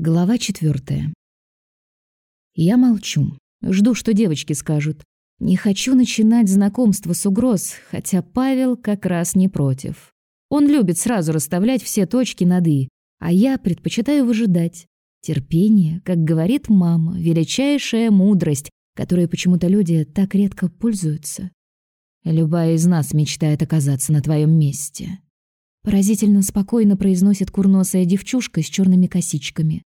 Глава четвертая. Я молчу. Жду, что девочки скажут. Не хочу начинать знакомство с угроз, хотя Павел как раз не против. Он любит сразу расставлять все точки над «и», а я предпочитаю выжидать. Терпение, как говорит мама, величайшая мудрость, которой почему-то люди так редко пользуются. Любая из нас мечтает оказаться на твоем месте. Поразительно спокойно произносит курносая девчушка с черными косичками.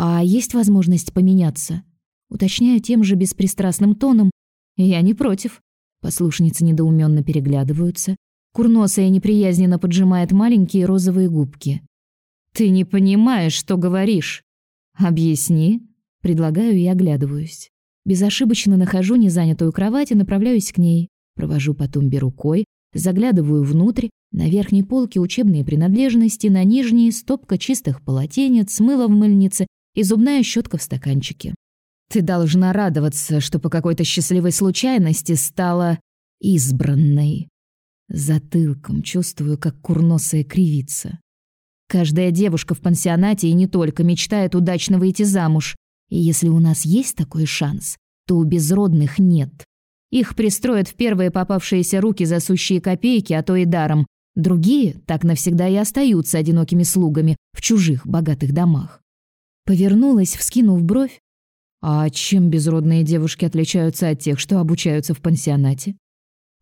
А есть возможность поменяться? Уточняю тем же беспристрастным тоном. Я не против. Послушницы недоуменно переглядываются. Курносая неприязненно поджимает маленькие розовые губки. Ты не понимаешь, что говоришь. Объясни, предлагаю и оглядываюсь. Безошибочно нахожу незанятую кровать и направляюсь к ней. Провожу по тумбе рукой, заглядываю внутрь. На верхней полке учебные принадлежности, на нижней стопка чистых полотенец, мыло в мыльнице и зубная щетка в стаканчике. Ты должна радоваться, что по какой-то счастливой случайности стала избранной. Затылком чувствую, как курносая кривится. Каждая девушка в пансионате и не только мечтает удачно выйти замуж. И если у нас есть такой шанс, то у безродных нет. Их пристроят в первые попавшиеся руки за сущие копейки, а то и даром. Другие так навсегда и остаются одинокими слугами в чужих богатых домах. Повернулась, вскинув бровь. А чем безродные девушки отличаются от тех, что обучаются в пансионате?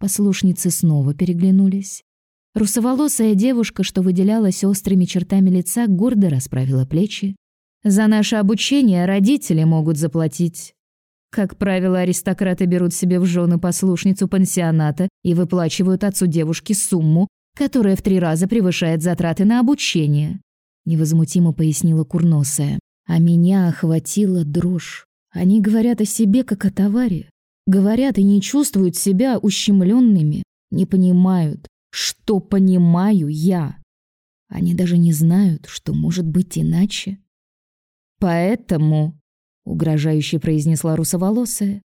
Послушницы снова переглянулись. Русоволосая девушка, что выделялась острыми чертами лица, гордо расправила плечи. За наше обучение родители могут заплатить. Как правило, аристократы берут себе в жены послушницу пансионата и выплачивают отцу девушки сумму, которая в три раза превышает затраты на обучение, невозмутимо пояснила курносая. А меня охватила дрожь. Они говорят о себе как о товаре. Говорят и не чувствуют себя ущемленными, не понимают, что понимаю я. Они даже не знают, что может быть иначе. Поэтому, угрожающе произнесла русоволосая,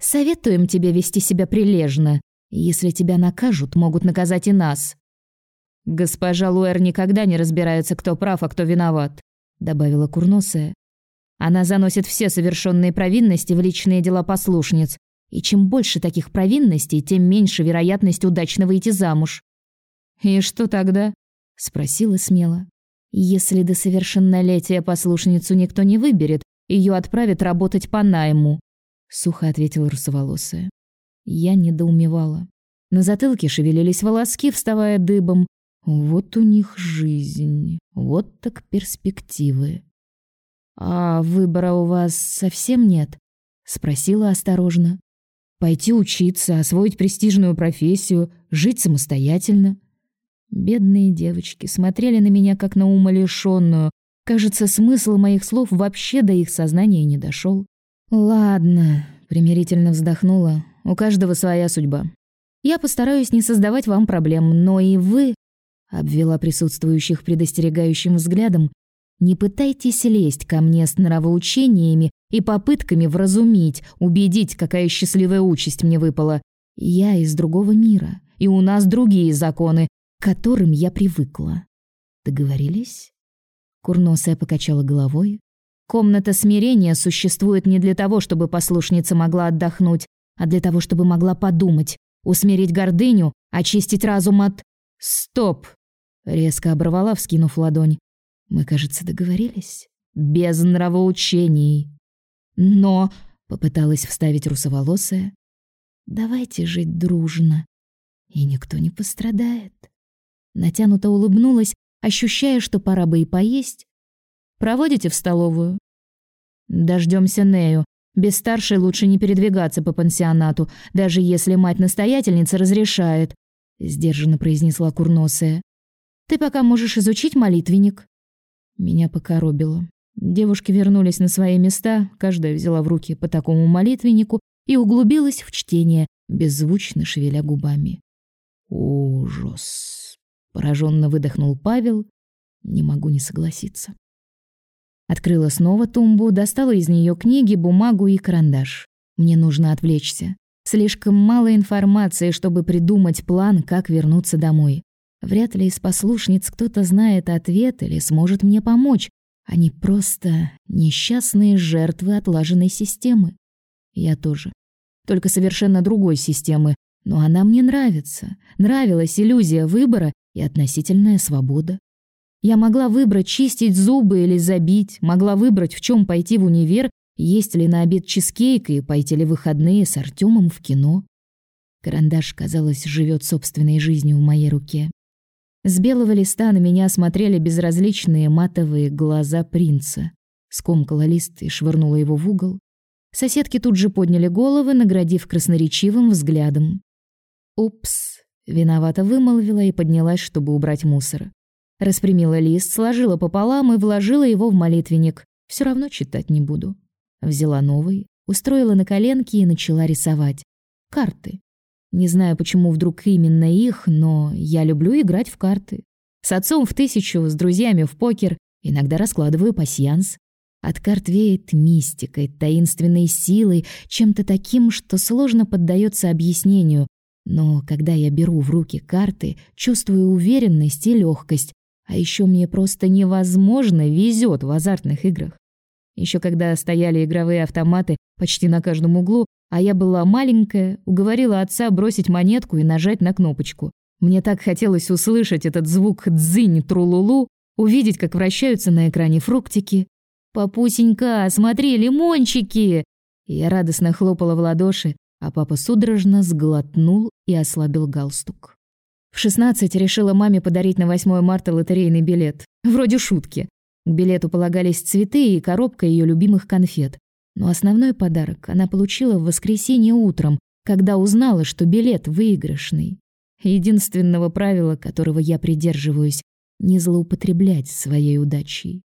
советуем тебе вести себя прилежно. Если тебя накажут, могут наказать и нас. Госпожа Луэр никогда не разбирается, кто прав, а кто виноват добавила курносая. Она заносит все совершенные провинности в личные дела послушниц, и чем больше таких провинностей, тем меньше вероятность удачно выйти замуж. И что тогда? спросила смело. Если до совершеннолетия послушницу никто не выберет, ее отправят работать по найму, сухо ответила русоволосая. Я недоумевала. На затылке шевелились волоски, вставая дыбом, вот у них жизнь, вот так перспективы. А выбора у вас совсем нет? спросила осторожно. Пойти учиться, освоить престижную профессию, жить самостоятельно. Бедные девочки смотрели на меня как на умалишённую. Кажется, смысл моих слов вообще до их сознания не дошел. Ладно, примирительно вздохнула. У каждого своя судьба. Я постараюсь не создавать вам проблем, но и вы обвела присутствующих предостерегающим взглядом. Не пытайтесь лезть ко мне с нравоучениями и попытками вразумить, убедить, какая счастливая участь мне выпала. Я из другого мира, и у нас другие законы, к которым я привыкла. Договорились? Курносая покачала головой. Комната смирения существует не для того, чтобы послушница могла отдохнуть, а для того, чтобы могла подумать, усмирить гордыню, очистить разум от Стоп, резко оборвала, вскинув ладонь. Мы, кажется, договорились. Без нравоучений. Но попыталась вставить русоволосая. Давайте жить дружно, и никто не пострадает. Натянуто улыбнулась, ощущая, что пора бы и поесть. Проводите в столовую. Дождемся Нею. Без старшей лучше не передвигаться по пансионату, даже если мать-настоятельница разрешает сдержанно произнесла курносая. Ты пока можешь изучить молитвенник. Меня покоробило. Девушки вернулись на свои места, каждая взяла в руки по такому молитвеннику и углубилась в чтение, беззвучно шевеля губами. Ужас, пораженно выдохнул Павел. Не могу не согласиться. Открыла снова тумбу, достала из нее книги, бумагу и карандаш. Мне нужно отвлечься. Слишком мало информации, чтобы придумать план, как вернуться домой. Вряд ли из послушниц кто-то знает ответ или сможет мне помочь. Они просто несчастные жертвы отлаженной системы. Я тоже. Только совершенно другой системы, но она мне нравится. Нравилась иллюзия выбора и относительная свобода. Я могла выбрать чистить зубы или забить, могла выбрать, в чем пойти в универ, есть ли на обед чизкейк и пойти ли выходные с Артемом в кино. Карандаш, казалось, живет собственной жизнью в моей руке. С белого листа на меня смотрели безразличные матовые глаза принца. Скомкала лист и швырнула его в угол. Соседки тут же подняли головы, наградив красноречивым взглядом. «Упс», — виновато вымолвила и поднялась, чтобы убрать мусор. Распрямила лист, сложила пополам и вложила его в молитвенник. Все равно читать не буду. Взяла новый, устроила на коленке и начала рисовать. Карты. Не знаю, почему вдруг именно их, но я люблю играть в карты. С отцом в тысячу, с друзьями в покер, иногда раскладываю пасьянс. От карт веет мистикой, таинственной силой, чем-то таким, что сложно поддается объяснению. Но когда я беру в руки карты, чувствую уверенность и легкость. А еще мне просто невозможно везет в азартных играх. Еще когда стояли игровые автоматы почти на каждом углу, а я была маленькая, уговорила отца бросить монетку и нажать на кнопочку. Мне так хотелось услышать этот звук дзынь трулулу, увидеть, как вращаются на экране фруктики. «Папусенька, смотри, лимончики!» Я радостно хлопала в ладоши, а папа судорожно сглотнул и ослабил галстук. В 16 решила маме подарить на 8 марта лотерейный билет. Вроде шутки. К билету полагались цветы и коробка ее любимых конфет. Но основной подарок она получила в воскресенье утром, когда узнала, что билет выигрышный. Единственного правила, которого я придерживаюсь, не злоупотреблять своей удачей.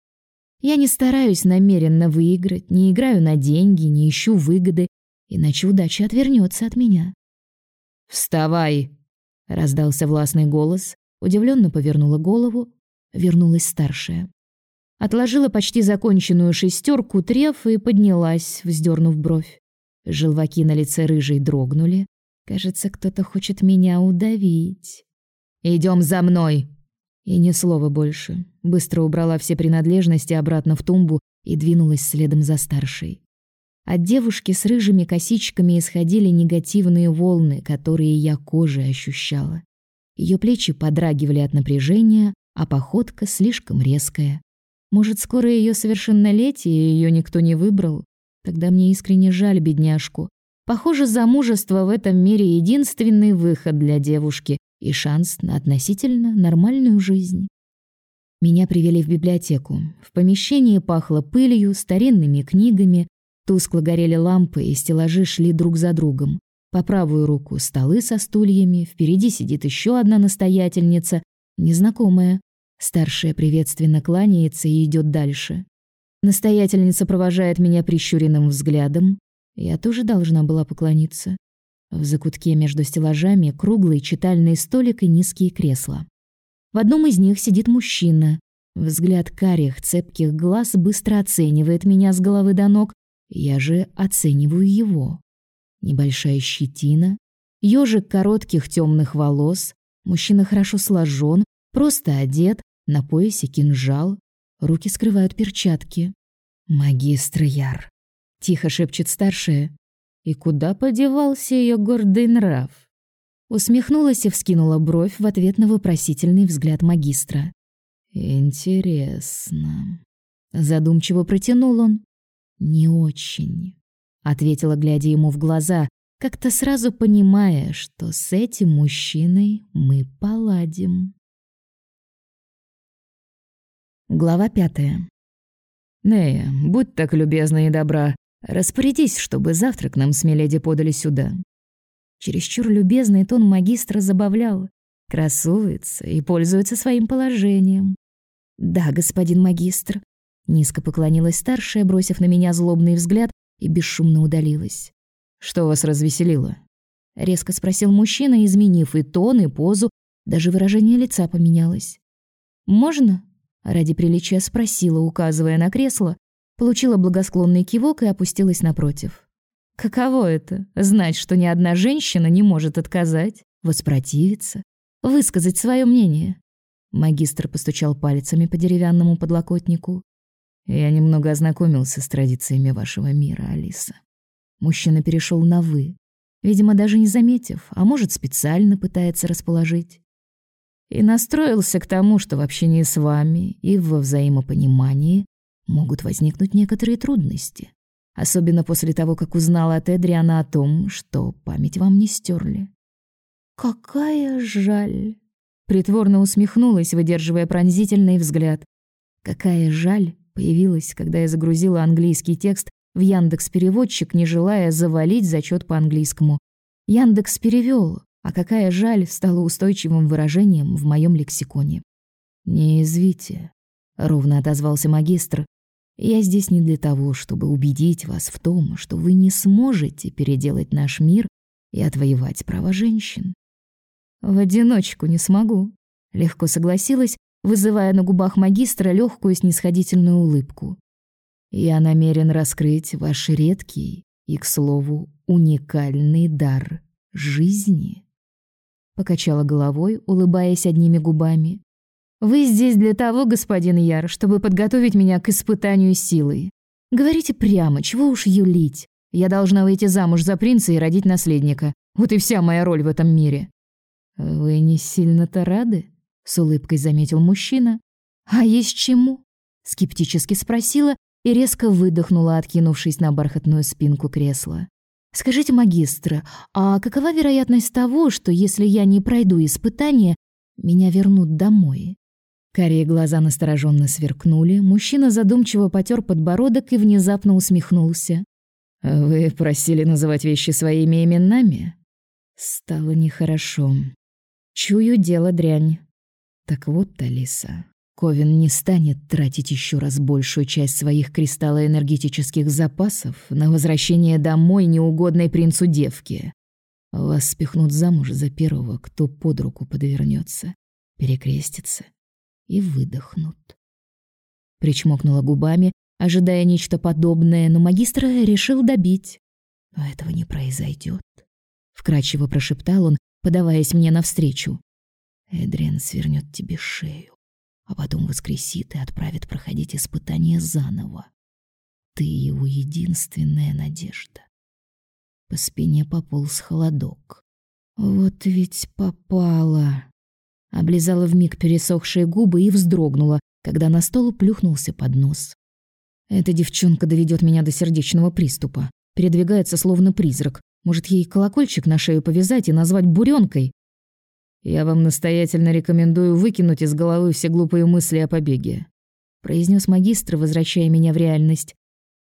Я не стараюсь намеренно выиграть, не играю на деньги, не ищу выгоды, иначе удача отвернется от меня. «Вставай!» — раздался властный голос. Удивленно повернула голову. Вернулась старшая. Отложила почти законченную шестерку треф и поднялась, вздернув бровь. Желваки на лице рыжей дрогнули. Кажется, кто-то хочет меня удавить. Идем за мной. И ни слова больше. Быстро убрала все принадлежности обратно в тумбу и двинулась следом за старшей. От девушки с рыжими косичками исходили негативные волны, которые я кожей ощущала. Ее плечи подрагивали от напряжения, а походка слишком резкая. Может, скоро ее совершеннолетие, и ее никто не выбрал? Тогда мне искренне жаль бедняжку. Похоже, замужество в этом мире единственный выход для девушки и шанс на относительно нормальную жизнь. Меня привели в библиотеку. В помещении пахло пылью, старинными книгами, тускло горели лампы, и стеллажи шли друг за другом. По правую руку столы со стульями, впереди сидит еще одна настоятельница, незнакомая. Старшая приветственно кланяется и идет дальше. Настоятельница провожает меня прищуренным взглядом. Я тоже должна была поклониться. В закутке между стеллажами круглый читальный столик и низкие кресла. В одном из них сидит мужчина. Взгляд карих, цепких глаз быстро оценивает меня с головы до ног. Я же оцениваю его. Небольшая щетина, ежик коротких темных волос. Мужчина хорошо сложен, просто одет, на поясе кинжал, руки скрывают перчатки. «Магистр Яр», — тихо шепчет старшая. «И куда подевался ее гордый нрав?» Усмехнулась и вскинула бровь в ответ на вопросительный взгляд магистра. «Интересно». Задумчиво протянул он. «Не очень», — ответила, глядя ему в глаза, как-то сразу понимая, что с этим мужчиной мы поладим. Глава пятая. «Нея, будь так любезна и добра, распорядись, чтобы завтрак нам с Миледи подали сюда». Чересчур любезный тон магистра забавлял. Красуется и пользуется своим положением. «Да, господин магистр», — низко поклонилась старшая, бросив на меня злобный взгляд, и бесшумно удалилась. «Что вас развеселило?» — резко спросил мужчина, изменив и тон, и позу, даже выражение лица поменялось. «Можно?» Ради приличия спросила, указывая на кресло, получила благосклонный кивок и опустилась напротив. Каково это — знать, что ни одна женщина не может отказать, воспротивиться, высказать свое мнение? Магистр постучал пальцами по деревянному подлокотнику. Я немного ознакомился с традициями вашего мира, Алиса. Мужчина перешел на «вы», видимо, даже не заметив, а может, специально пытается расположить. И настроился к тому, что в общении с вами и во взаимопонимании могут возникнуть некоторые трудности. Особенно после того, как узнала от Эдриана о том, что память вам не стерли. «Какая жаль!» Притворно усмехнулась, выдерживая пронзительный взгляд. «Какая жаль!» появилась, когда я загрузила английский текст в Яндекс-переводчик, не желая завалить зачет по английскому. Яндекс перевел, а какая жаль стала устойчивым выражением в моем лексиконе. «Не извите», — ровно отозвался магистр, я здесь не для того, чтобы убедить вас в том, что вы не сможете переделать наш мир и отвоевать права женщин. В одиночку не смогу, легко согласилась, вызывая на губах магистра легкую снисходительную улыбку. Я намерен раскрыть ваш редкий и, к слову, уникальный дар жизни. Покачала головой, улыбаясь одними губами. Вы здесь для того, господин Яр, чтобы подготовить меня к испытанию силой. Говорите прямо, чего уж юлить. Я должна выйти замуж за принца и родить наследника. Вот и вся моя роль в этом мире. Вы не сильно-то рады? С улыбкой заметил мужчина. А есть чему? Скептически спросила и резко выдохнула, откинувшись на бархатную спинку кресла. Скажите, магистра, а какова вероятность того, что если я не пройду испытание, меня вернут домой? Карие глаза настороженно сверкнули, мужчина задумчиво потер подбородок и внезапно усмехнулся. «Вы просили называть вещи своими именами?» Стало нехорошо. Чую дело дрянь. Так вот, Алиса, Ковин не станет тратить еще раз большую часть своих кристаллоэнергетических запасов на возвращение домой неугодной принцу девки. Вас спихнут замуж за первого, кто под руку подвернется, перекрестится и выдохнут. Причмокнула губами, ожидая нечто подобное, но магистр решил добить. Но этого не произойдет. Вкрадчиво прошептал он, подаваясь мне навстречу. Эдриан свернет тебе шею, а потом воскресит и отправит проходить испытание заново. Ты его единственная надежда. По спине пополз холодок. Вот ведь попала. Облизала вмиг пересохшие губы и вздрогнула, когда на стол плюхнулся поднос. Эта девчонка доведет меня до сердечного приступа. Передвигается словно призрак. Может, ей колокольчик на шею повязать и назвать буренкой? Я вам настоятельно рекомендую выкинуть из головы все глупые мысли о побеге, произнес магистр, возвращая меня в реальность.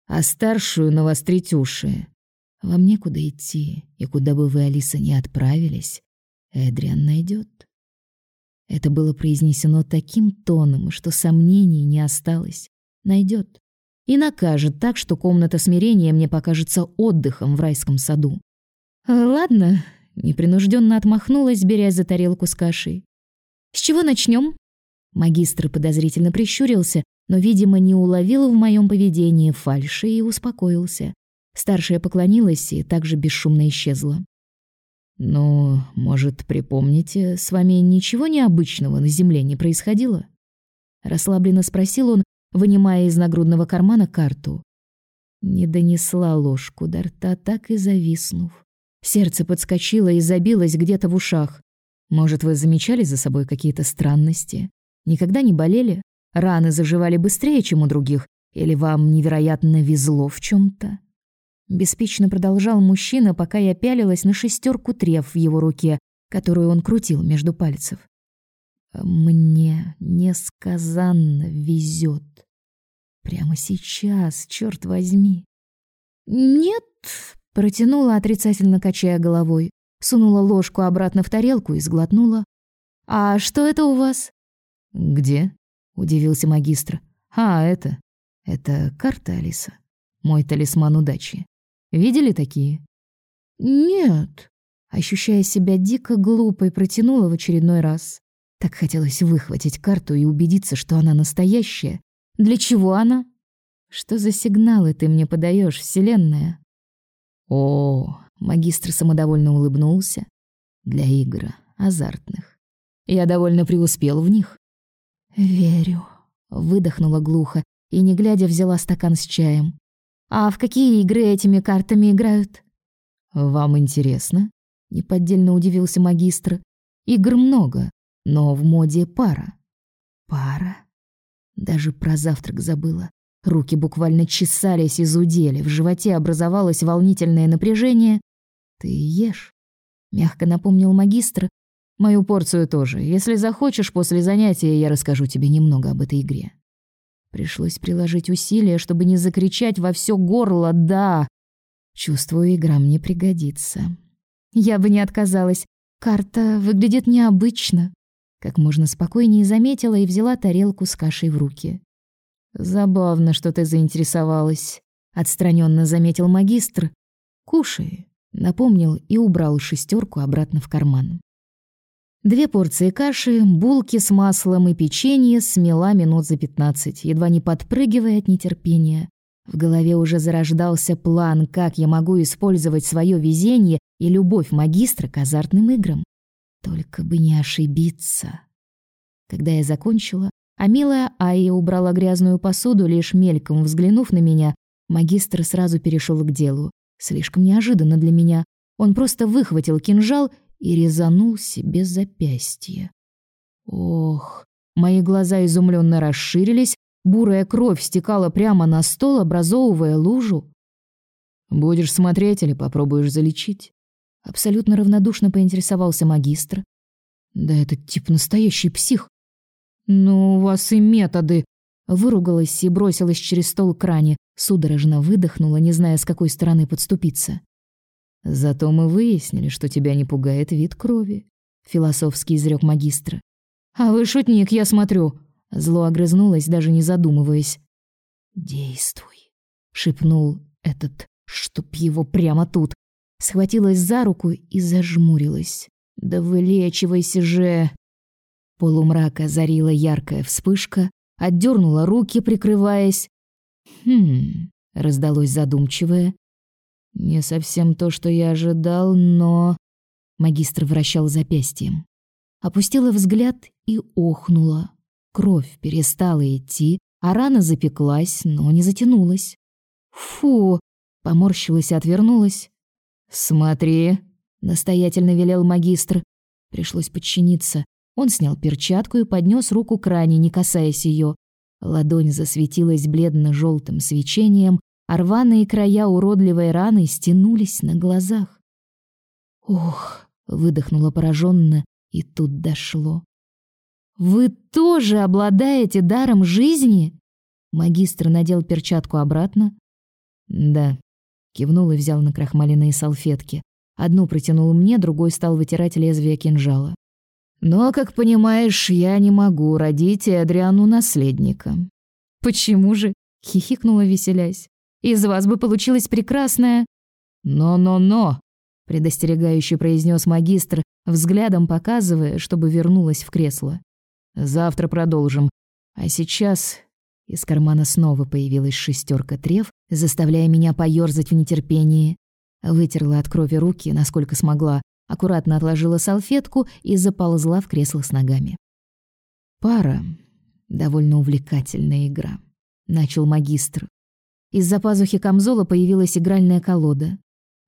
А старшую навострить уши. Вам некуда идти, и куда бы вы, Алиса, не отправились, Эдриан найдет. Это было произнесено таким тоном, что сомнений не осталось. Найдет и накажет так, что комната смирения мне покажется отдыхом в райском саду. Ладно, непринужденно отмахнулась, берясь за тарелку с кашей. С чего начнем? Магистр подозрительно прищурился, но, видимо, не уловил в моем поведении фальши и успокоился. Старшая поклонилась и также бесшумно исчезла. «Ну, может, припомните, с вами ничего необычного на земле не происходило?» Расслабленно спросил он, вынимая из нагрудного кармана карту. Не донесла ложку до рта, так и зависнув. Сердце подскочило и забилось где-то в ушах. «Может, вы замечали за собой какие-то странности? Никогда не болели? Раны заживали быстрее, чем у других? Или вам невероятно везло в чем то Беспечно продолжал мужчина, пока я пялилась на шестерку трев в его руке, которую он крутил между пальцев. Мне несказанно везет. Прямо сейчас, черт возьми. Нет, протянула отрицательно качая головой, сунула ложку обратно в тарелку и сглотнула. А что это у вас? Где? удивился магистр. А, это это карта Алиса. Мой талисман удачи. Видели такие? Нет. Ощущая себя дико глупой, протянула в очередной раз. Так хотелось выхватить карту и убедиться, что она настоящая. Для чего она? Что за сигналы ты мне подаешь, Вселенная? О, магистр самодовольно улыбнулся. Для игр азартных. Я довольно преуспел в них. Верю, выдохнула глухо и, не глядя, взяла стакан с чаем. «А в какие игры этими картами играют?» «Вам интересно?» — неподдельно удивился магистр. «Игр много, но в моде пара». «Пара?» Даже про завтрак забыла. Руки буквально чесались и зудели, в животе образовалось волнительное напряжение. «Ты ешь», — мягко напомнил магистр. «Мою порцию тоже. Если захочешь, после занятия я расскажу тебе немного об этой игре». Пришлось приложить усилия, чтобы не закричать во все горло «да». Чувствую, игра мне пригодится. Я бы не отказалась. Карта выглядит необычно. Как можно спокойнее заметила и взяла тарелку с кашей в руки. Забавно, что ты заинтересовалась, отстраненно заметил магистр. Кушай, напомнил и убрал шестерку обратно в карман. Две порции каши, булки с маслом и печенье смела минут за пятнадцать, едва не подпрыгивая от нетерпения. В голове уже зарождался план, как я могу использовать свое везение и любовь магистра к азартным играм. Только бы не ошибиться. Когда я закончила, а милая Айя убрала грязную посуду, лишь мельком взглянув на меня, магистр сразу перешел к делу. Слишком неожиданно для меня. Он просто выхватил кинжал и резанул себе запястье. Ох, мои глаза изумленно расширились, бурая кровь стекала прямо на стол, образовывая лужу. «Будешь смотреть или попробуешь залечить?» Абсолютно равнодушно поинтересовался магистр. «Да этот тип настоящий псих. «Ну, у вас и методы!» Выругалась и бросилась через стол к ране, судорожно выдохнула, не зная, с какой стороны подступиться. «Зато мы выяснили, что тебя не пугает вид крови», — философски изрёк магистр. «А вы шутник, я смотрю!» Зло огрызнулась, даже не задумываясь. «Действуй», — шепнул этот, чтоб его прямо тут. Схватилась за руку и зажмурилась. «Да вылечивайся же!» Полумрак озарила яркая вспышка, отдернула руки, прикрываясь. «Хм...» — раздалось задумчивое. «Не совсем то, что я ожидал, но...» Магистр вращал запястьем. Опустила взгляд и охнула. Кровь перестала идти, а рана запеклась, но не затянулась. «Фу!» — поморщилась и отвернулась. «Смотри!» — настоятельно велел магистр. Пришлось подчиниться. Он снял перчатку и поднес руку к ране, не касаясь ее. Ладонь засветилась бледно желтым свечением, а рваные края уродливой раны стянулись на глазах. «Ох!» — выдохнула пораженно, и тут дошло. «Вы тоже обладаете даром жизни?» Магистр надел перчатку обратно. «Да», — кивнул и взял на крахмаленные салфетки. Одну протянул мне, другой стал вытирать лезвие кинжала. Но, как понимаешь, я не могу родить Адриану наследника. Почему же? хихикнула веселясь. Из вас бы получилась прекрасная. Но-но-но, предостерегающе произнес магистр, взглядом показывая, чтобы вернулась в кресло. Завтра продолжим. А сейчас из кармана снова появилась шестерка трев, заставляя меня поёрзать в нетерпении. Вытерла от крови руки, насколько смогла, аккуратно отложила салфетку и заползла в кресло с ногами. Пара — довольно увлекательная игра, начал магистр. Из-за пазухи камзола появилась игральная колода.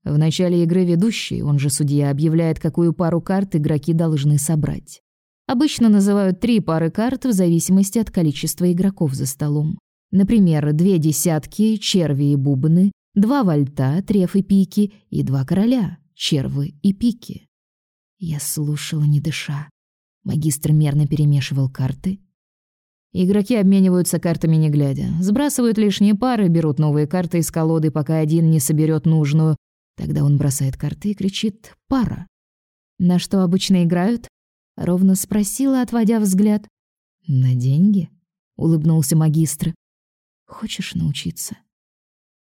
В начале игры ведущий, он же судья, объявляет, какую пару карт игроки должны собрать. Обычно называют три пары карт в зависимости от количества игроков за столом. Например, две десятки, черви и бубны, два вальта, треф и пики и два короля, червы и пики. Я слушала, не дыша. Магистр мерно перемешивал карты. Игроки обмениваются картами не глядя. Сбрасывают лишние пары, берут новые карты из колоды, пока один не соберет нужную. Тогда он бросает карты и кричит «пара». «На что обычно играют?» — ровно спросила, отводя взгляд. «На деньги?» — улыбнулся магистр. «Хочешь научиться?»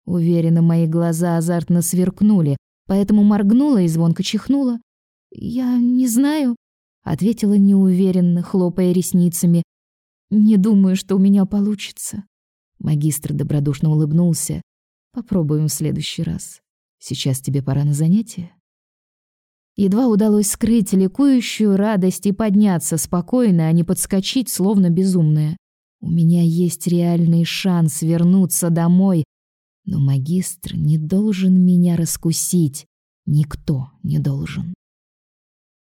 Уверенно мои глаза азартно сверкнули, поэтому моргнула и звонко чихнула. «Я не знаю», — ответила неуверенно, хлопая ресницами. «Не думаю, что у меня получится». Магистр добродушно улыбнулся. «Попробуем в следующий раз. Сейчас тебе пора на занятие». Едва удалось скрыть ликующую радость и подняться спокойно, а не подскочить, словно безумная. У меня есть реальный шанс вернуться домой, но магистр не должен меня раскусить. Никто не должен.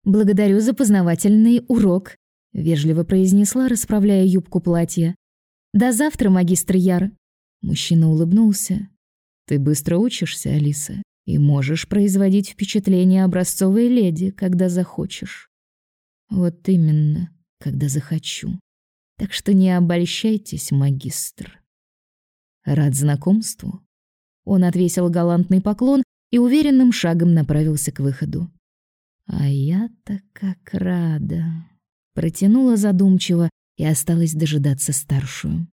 Благодарю за познавательный урок, вежливо произнесла, расправляя юбку платья. До завтра, магистр Яр. Мужчина улыбнулся. Ты быстро учишься, Алиса, и можешь производить впечатление образцовой леди, когда захочешь. Вот именно, когда захочу. Так что не обольщайтесь, магистр. Рад знакомству. Он отвесил галантный поклон и уверенным шагом направился к выходу. А я-то как рада. Протянула задумчиво и осталась дожидаться старшую.